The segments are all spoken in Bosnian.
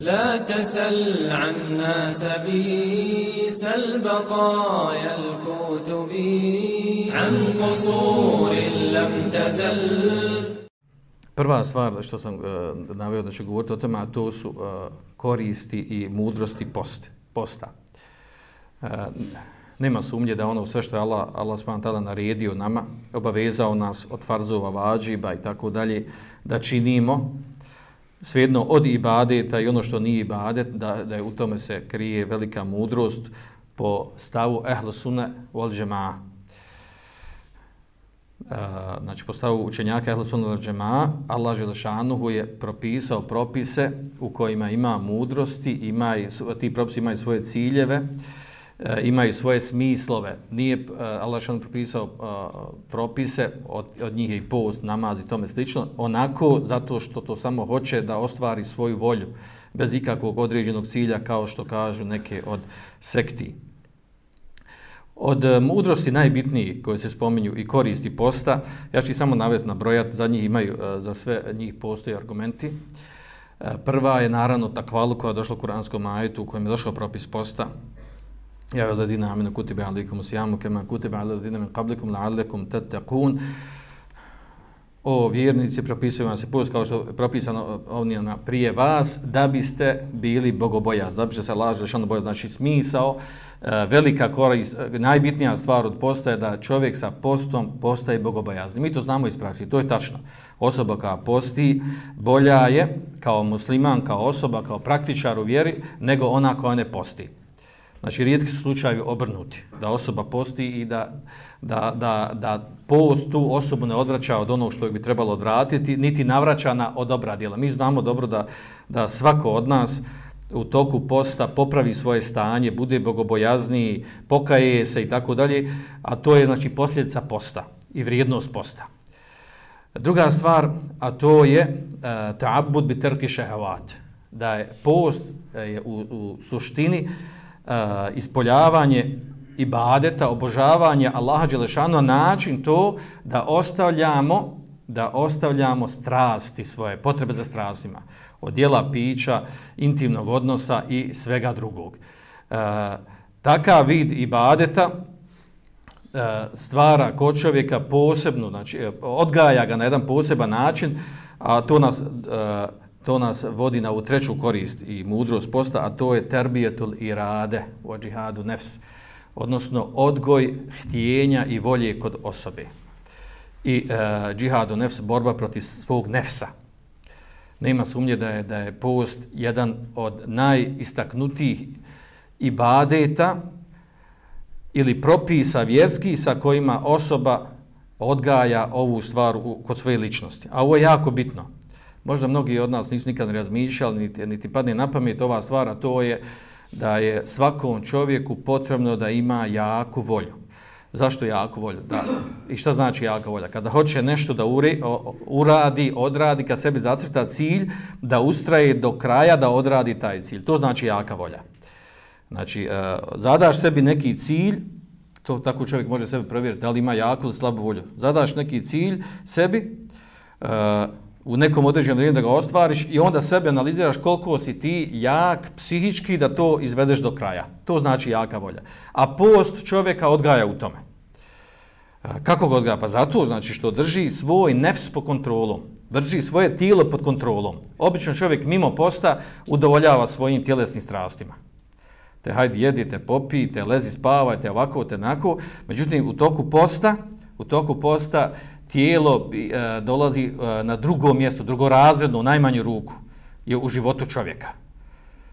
لا تسل عنا سبيس البقايا الكتب عن قصور لم تزل Prva stvar što sam uh, naveo da ću govoriti o tome, a to su uh, koristi i mudrosti post, posta. Uh, nema sumnje da ono sve što je Allah, Allah tada naredio nama, obavezao nas od farzova, vađiba i tako dalje, da činimo svejedno od ibadeta i ono što nije ibadet, da, da je u tome se krije velika mudrost po stavu ehlu sunne wal džema'a. Uh, znači po stavu učenjaka ehlu sunne wal džema'a, Allah Želešanuhu je propisao propise u kojima ima mudrosti, ima, ti propisi imaju svoje ciljeve, uh, e, imaju svoje smislove. Nije e, Allah što propisao e, propise, od, od njih je i post, namaz i tome slično, onako zato što to samo hoće da ostvari svoju volju, bez ikakvog određenog cilja, kao što kažu neke od sekti. Od e, mudrosti najbitniji koje se spominju i koristi posta, ja ću ih samo navesti na brojat, za njih imaju, e, za sve njih postoje argumenti. E, prva je naravno takvalu koja je došla u kuranskom ajetu u kojem je došao propis posta, Ja ve ladina aminu kutiba alaikum sijamu kema kutiba ala ladina min qablikum la'allekum tattaqun. O vjernici, propisuju vam se post kao što je propisano ovnijena prije vas, da biste bili bogobojazni, da biste se lažili što ono boja, znači smisao, e, velika korist, e, najbitnija stvar od posta je da čovjek sa postom postaje bogobojazni. Mi to znamo iz praksi, to je tačno. Osoba koja posti bolja je kao musliman, kao osoba, kao praktičar u vjeri, nego ona koja ne posti. Znači, rijetki su slučajevi obrnuti, da osoba posti i da, da, da, da post tu osobu ne odvraća od onog što bi trebalo odvratiti, niti navraća na od dobra djela. Mi znamo dobro da, da svako od nas u toku posta popravi svoje stanje, bude bogobojazniji, pokaje se i tako dalje, a to je znači posljedica posta i vrijednost posta. Druga stvar, a to je e, uh, ta'abud bi terki šehavat, da je post uh, je u, u suštini uh, uh, ispoljavanje ibadeta, obožavanje Allaha Đelešanu način to da ostavljamo da ostavljamo strasti svoje, potrebe za strastima, od dijela pića, intimnog odnosa i svega drugog. Uh, takav vid ibadeta uh, stvara kod čovjeka posebno, znači odgaja ga na jedan poseban način, a to nas e, to nas vodi na u treću korist i mudrost posta, a to je terbijetul irade u džihadu nefs, odnosno odgoj htijenja i volje kod osobe. I e, džihadu nefs, borba protiv svog nefsa. Nema sumnje da je, da je post jedan od najistaknutijih ibadeta ili propisa vjerski sa kojima osoba odgaja ovu stvar u, kod svoje ličnosti. A ovo je jako bitno možda mnogi od nas nisu nikad razmišljali, niti, niti padne na pamet ova stvar, a to je da je svakom čovjeku potrebno da ima jaku volju. Zašto jaku volju? Da. I šta znači jaka volja? Kada hoće nešto da uri, uradi, odradi, kad sebi zacrta cilj, da ustraje do kraja da odradi taj cilj. To znači jaka volja. Znači, e, zadaš sebi neki cilj, to tako čovjek može sebe provjeriti, da li ima jaku ili slabu volju. Zadaš neki cilj sebi, uh, u nekom određenom vrijeme da ga ostvariš i onda sebe analiziraš koliko si ti jak psihički da to izvedeš do kraja. To znači jaka volja. A post čovjeka odgaja u tome. Kako ga odgaja? Pa zato znači što drži svoj nefs pod kontrolom. Drži svoje tijelo pod kontrolom. Obično čovjek mimo posta udovoljava svojim tjelesnim strastima. Te hajde jedite, popijte, lezi spavajte, ovako, te nako. Međutim, u toku posta, u toku posta, tijelo e, dolazi e, na drugo mjesto, drugorazredno, u najmanju ruku, je u životu čovjeka.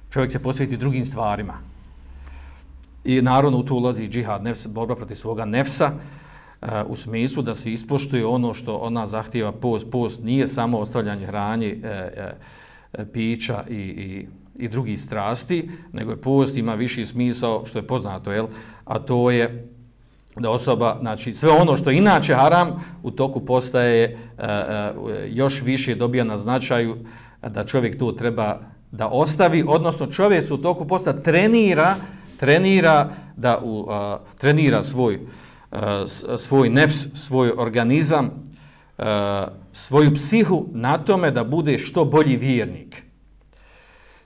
Čovjek se posveti drugim stvarima. I naravno u to ulazi džihad, nefs, borba protiv svoga nefsa, e, u smislu da se ispoštuje ono što ona zahtjeva post. Post nije samo ostavljanje hranje, e, e, pića i, i, i drugih strasti, nego je post ima viši smisao, što je poznato, jel? a to je da osoba, znači sve ono što inače haram u toku postaje e, e, još više dobija na značaju da čovjek to treba da ostavi, odnosno čovjek se u toku posta trenira, trenira da u, a, trenira svoj a, svoj nefs, svoj organizam, a, svoju psihu na tome da bude što bolji vjernik.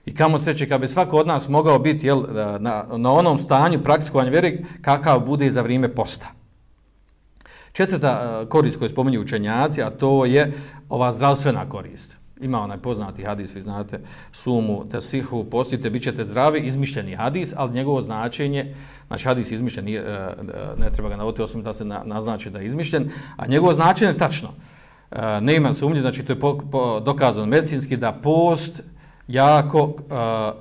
I kamo sreće, kad bi svako od nas mogao biti jel, na, na onom stanju praktikovanja vjere, kakav bude za vrijeme posta. Četvrta e, korist koju spominju učenjaci, a to je ova zdravstvena korist. Ima onaj poznati hadis, vi znate, sumu, tesihu, postite, bit ćete zdravi, izmišljeni hadis, ali njegovo značenje, znači hadis izmišljen, nije, e, ne treba ga navoditi, osim da se naznači da je izmišljen, a njegovo značenje je tačno. E, ne imam sumnje, znači to je po, po, dokazano medicinski da post jako a,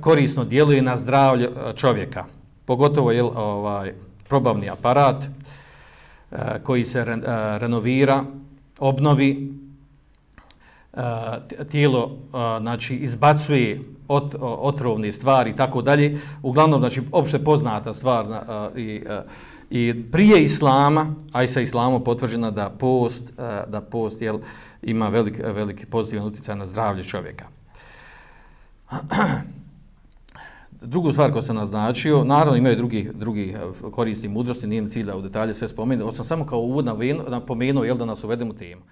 korisno djeluje na zdravlje eh, čovjeka. Pogotovo je ovaj probavni aparat a, koji se re, a, renovira, obnovi, tijelo znači izbacuje ot, otrovne stvari i tako dalje. Uglavnom, znači, opšte poznata stvar uh, i, i prije islama, a i sa islamom potvrđena da post, da post jel, ima velik, veliki pozitivan utjecaj na zdravlje čovjeka. Drugu stvar koju sam naznačio, naravno imaju drugi, drugi eh, koristi mudrosti, nijem cilj da u detalje sve spomenuti, sam samo kao uvod napomenuo, jel da nas uvedemo temu.